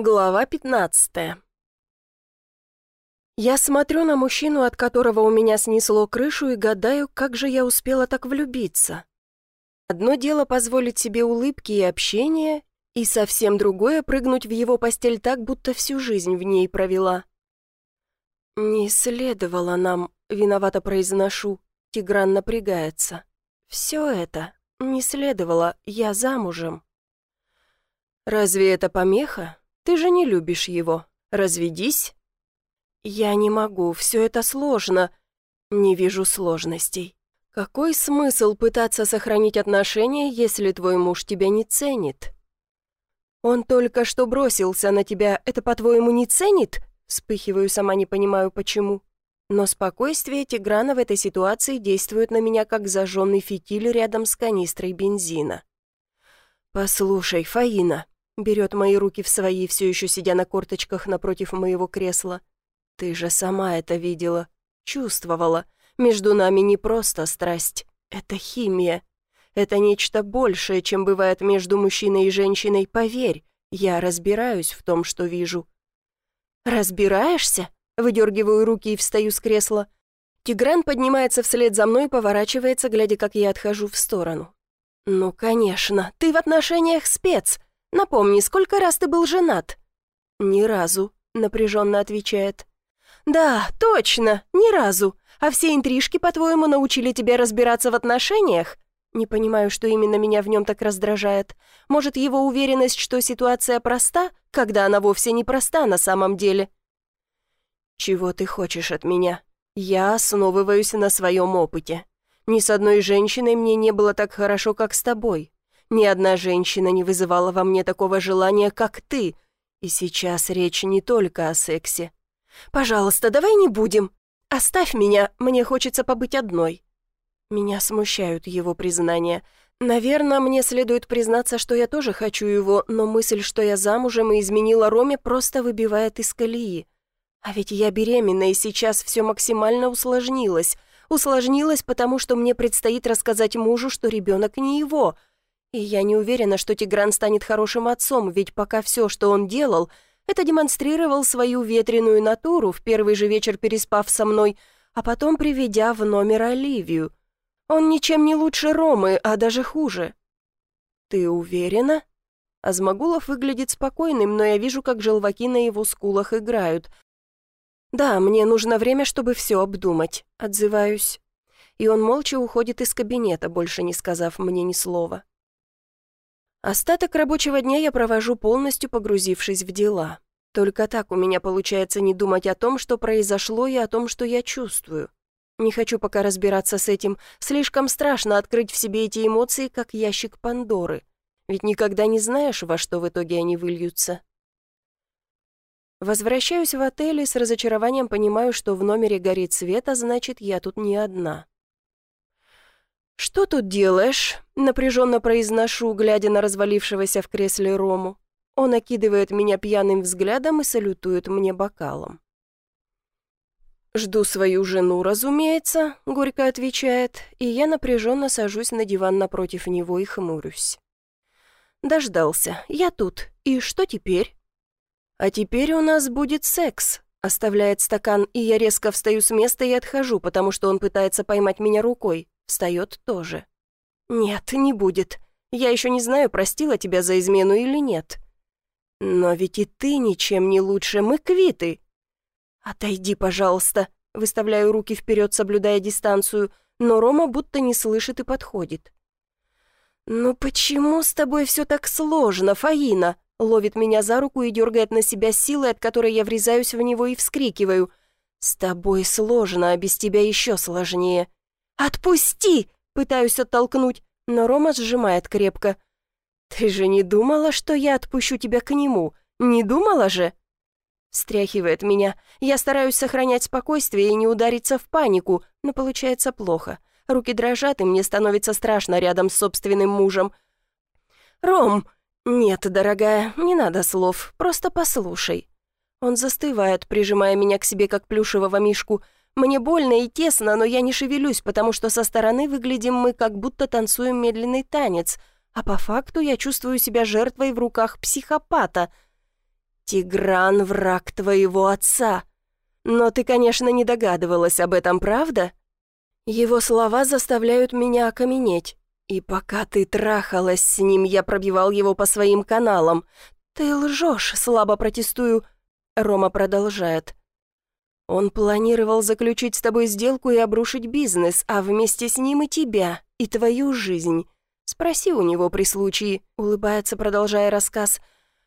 Глава 15 Я смотрю на мужчину, от которого у меня снесло крышу, и гадаю, как же я успела так влюбиться. Одно дело позволить себе улыбки и общение, и совсем другое прыгнуть в его постель так, будто всю жизнь в ней провела. «Не следовало нам», — виновато произношу. Тигран напрягается. «Все это не следовало, я замужем». «Разве это помеха?» Ты же не любишь его. Разведись». «Я не могу, все это сложно. Не вижу сложностей. Какой смысл пытаться сохранить отношения, если твой муж тебя не ценит?» «Он только что бросился на тебя, это, по-твоему, не ценит?» Вспыхиваю, сама не понимаю, почему. Но спокойствие Тиграна в этой ситуации действует на меня, как зажженный фитиль рядом с канистрой бензина. «Послушай, Фаина, Берет мои руки в свои, все еще сидя на корточках напротив моего кресла. Ты же сама это видела, чувствовала. Между нами не просто страсть, это химия. Это нечто большее, чем бывает между мужчиной и женщиной, поверь. Я разбираюсь в том, что вижу. «Разбираешься?» Выдергиваю руки и встаю с кресла. Тигран поднимается вслед за мной и поворачивается, глядя, как я отхожу в сторону. «Ну, конечно, ты в отношениях спец. Напомни, сколько раз ты был женат?» «Ни разу», — напряженно отвечает. «Да, точно, ни разу. А все интрижки, по-твоему, научили тебя разбираться в отношениях?» Не понимаю, что именно меня в нем так раздражает. Может, его уверенность, что ситуация проста, когда она вовсе не проста на самом деле? «Чего ты хочешь от меня? Я основываюсь на своем опыте. Ни с одной женщиной мне не было так хорошо, как с тобой. Ни одна женщина не вызывала во мне такого желания, как ты. И сейчас речь не только о сексе. Пожалуйста, давай не будем. Оставь меня, мне хочется побыть одной. Меня смущают его признания. Наверное, мне следует признаться, что я тоже хочу его, но мысль, что я замужем и изменила Роме, просто выбивает из колеи. А ведь я беременна, и сейчас все максимально усложнилось. Усложнилось, потому что мне предстоит рассказать мужу, что ребенок не его — и я не уверена, что Тигран станет хорошим отцом, ведь пока все, что он делал, это демонстрировал свою ветреную натуру, в первый же вечер переспав со мной, а потом приведя в номер Оливию. Он ничем не лучше Ромы, а даже хуже. «Ты уверена?» Азмагулов выглядит спокойным, но я вижу, как желваки на его скулах играют. «Да, мне нужно время, чтобы все обдумать», — отзываюсь. И он молча уходит из кабинета, больше не сказав мне ни слова. Остаток рабочего дня я провожу полностью погрузившись в дела. Только так у меня получается не думать о том, что произошло, и о том, что я чувствую. Не хочу пока разбираться с этим. Слишком страшно открыть в себе эти эмоции, как ящик Пандоры. Ведь никогда не знаешь, во что в итоге они выльются. Возвращаюсь в отель и с разочарованием понимаю, что в номере горит свет, а значит, я тут не одна. «Что тут делаешь?» — напряженно произношу, глядя на развалившегося в кресле Рому. Он окидывает меня пьяным взглядом и салютует мне бокалом. «Жду свою жену, разумеется», — горько отвечает, и я напряженно сажусь на диван напротив него и хмурюсь. «Дождался. Я тут. И что теперь?» «А теперь у нас будет секс», — оставляет стакан, и я резко встаю с места и отхожу, потому что он пытается поймать меня рукой. Встает тоже. «Нет, не будет. Я еще не знаю, простила тебя за измену или нет». «Но ведь и ты ничем не лучше, мы квиты». «Отойди, пожалуйста», — выставляю руки вперед, соблюдая дистанцию, но Рома будто не слышит и подходит. «Ну почему с тобой все так сложно, Фаина?» Ловит меня за руку и дергает на себя силой, от которой я врезаюсь в него и вскрикиваю. «С тобой сложно, а без тебя еще сложнее. «Отпусти!» — пытаюсь оттолкнуть, но Рома сжимает крепко. «Ты же не думала, что я отпущу тебя к нему? Не думала же?» Стряхивает меня. Я стараюсь сохранять спокойствие и не удариться в панику, но получается плохо. Руки дрожат, и мне становится страшно рядом с собственным мужем. «Ром!» «Нет, дорогая, не надо слов, просто послушай». Он застывает, прижимая меня к себе, как плюшевого мишку, — мне больно и тесно, но я не шевелюсь, потому что со стороны выглядим мы, как будто танцуем медленный танец, а по факту я чувствую себя жертвой в руках психопата. Тигран — враг твоего отца. Но ты, конечно, не догадывалась об этом, правда? Его слова заставляют меня окаменеть. И пока ты трахалась с ним, я пробивал его по своим каналам. Ты лжешь, слабо протестую. Рома продолжает. Он планировал заключить с тобой сделку и обрушить бизнес, а вместе с ним и тебя, и твою жизнь. Спроси у него при случае, улыбается, продолжая рассказ.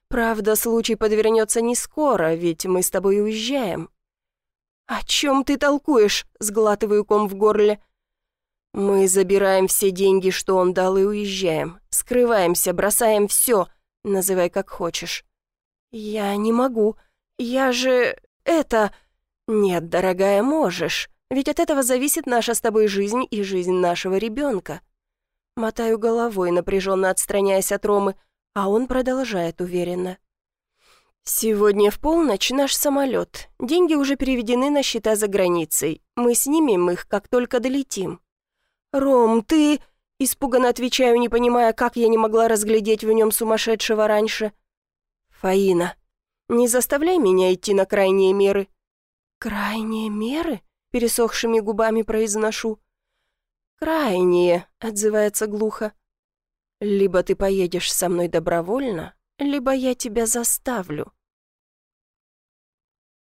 Правда, случай подвернется не скоро, ведь мы с тобой уезжаем. «О чем ты толкуешь?» — сглатываю ком в горле. «Мы забираем все деньги, что он дал, и уезжаем. Скрываемся, бросаем все. Называй как хочешь». «Я не могу. Я же... это...» «Нет, дорогая, можешь. Ведь от этого зависит наша с тобой жизнь и жизнь нашего ребенка». Мотаю головой, напряженно отстраняясь от Ромы, а он продолжает уверенно. «Сегодня в полночь наш самолет. Деньги уже переведены на счета за границей. Мы снимем их, как только долетим. «Ром, ты...» — испуганно отвечаю, не понимая, как я не могла разглядеть в нем сумасшедшего раньше. «Фаина, не заставляй меня идти на крайние меры». «Крайние меры?» — пересохшими губами произношу. «Крайние», — отзывается глухо. «Либо ты поедешь со мной добровольно, либо я тебя заставлю».